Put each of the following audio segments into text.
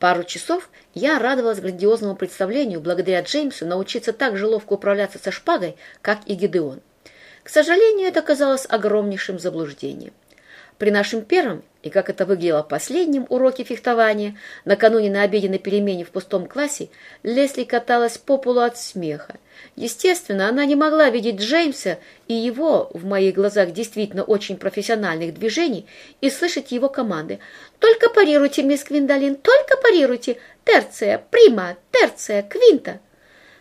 Пару часов я радовалась грандиозному представлению благодаря Джеймсу научиться так же ловко управляться со шпагой, как и Гидеон. К сожалению, это казалось огромнейшим заблуждением. При нашем первом, и как это выглядело последнем уроке фехтования, накануне на обеденной перемене в пустом классе, Лесли каталась по полу от смеха. Естественно, она не могла видеть Джеймса и его, в моих глазах, действительно очень профессиональных движений и слышать его команды. «Только парируйте, мисс Квиндалин, только парируйте! Терция, прима, терция, квинта!»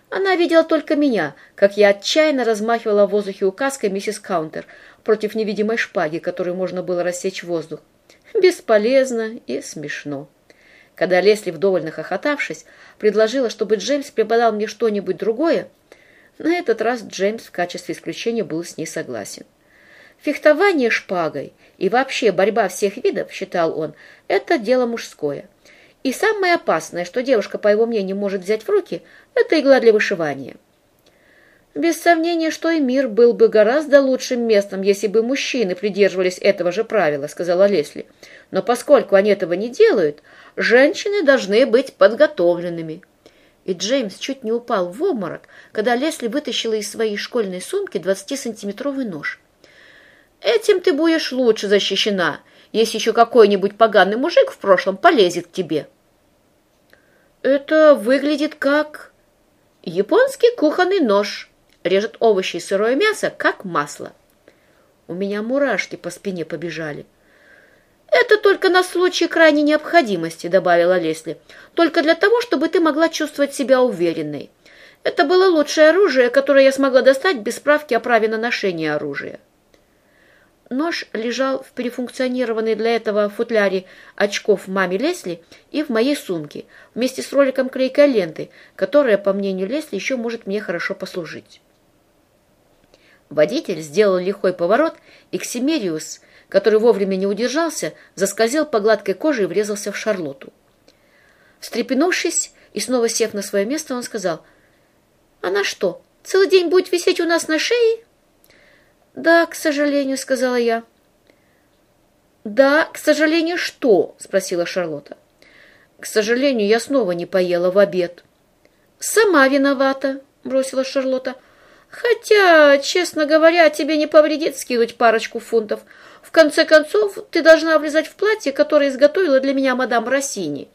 Она видела только меня, как я отчаянно размахивала в воздухе указкой миссис Каунтер против невидимой шпаги, которой можно было рассечь воздух. Бесполезно и смешно. Когда Лесли, вдоволь нахохотавшись, предложила, чтобы Джеймс преподал мне что-нибудь другое, на этот раз Джеймс в качестве исключения был с ней согласен. Фехтование шпагой и вообще борьба всех видов, считал он, это дело мужское. И самое опасное, что девушка, по его мнению, может взять в руки, это игла для вышивания. Без сомнения, что и мир был бы гораздо лучшим местом, если бы мужчины придерживались этого же правила, сказала Лесли. Но поскольку они этого не делают, женщины должны быть подготовленными. И Джеймс чуть не упал в обморок, когда Лесли вытащила из своей школьной сумки 20-сантиметровый нож. «Этим ты будешь лучше защищена, если еще какой-нибудь поганый мужик в прошлом полезет к тебе». «Это выглядит как...» «Японский кухонный нож. Режет овощи и сырое мясо, как масло». У меня мурашки по спине побежали. «Это только на случай крайней необходимости», — добавила Лесли. «Только для того, чтобы ты могла чувствовать себя уверенной. Это было лучшее оружие, которое я смогла достать без справки о праве на ношение оружия». Нож лежал в перефункционированной для этого футляре очков маме Лесли и в моей сумке, вместе с роликом клейкой ленты, которая, по мнению Лесли, еще может мне хорошо послужить. Водитель сделал лихой поворот, и Ксимериус который вовремя не удержался, заскользил по гладкой коже и врезался в Шарлоту. Встрепенувшись и снова сев на свое место, он сказал, «Она что, целый день будет висеть у нас на шее?» «Да, к сожалению», — сказала я. «Да, к сожалению, что?» — спросила Шарлотта. «К сожалению, я снова не поела в обед». «Сама виновата», — бросила Шарлотта. «Хотя, честно говоря, тебе не повредит скинуть парочку фунтов. В конце концов, ты должна влезать в платье, которое изготовила для меня мадам Россини.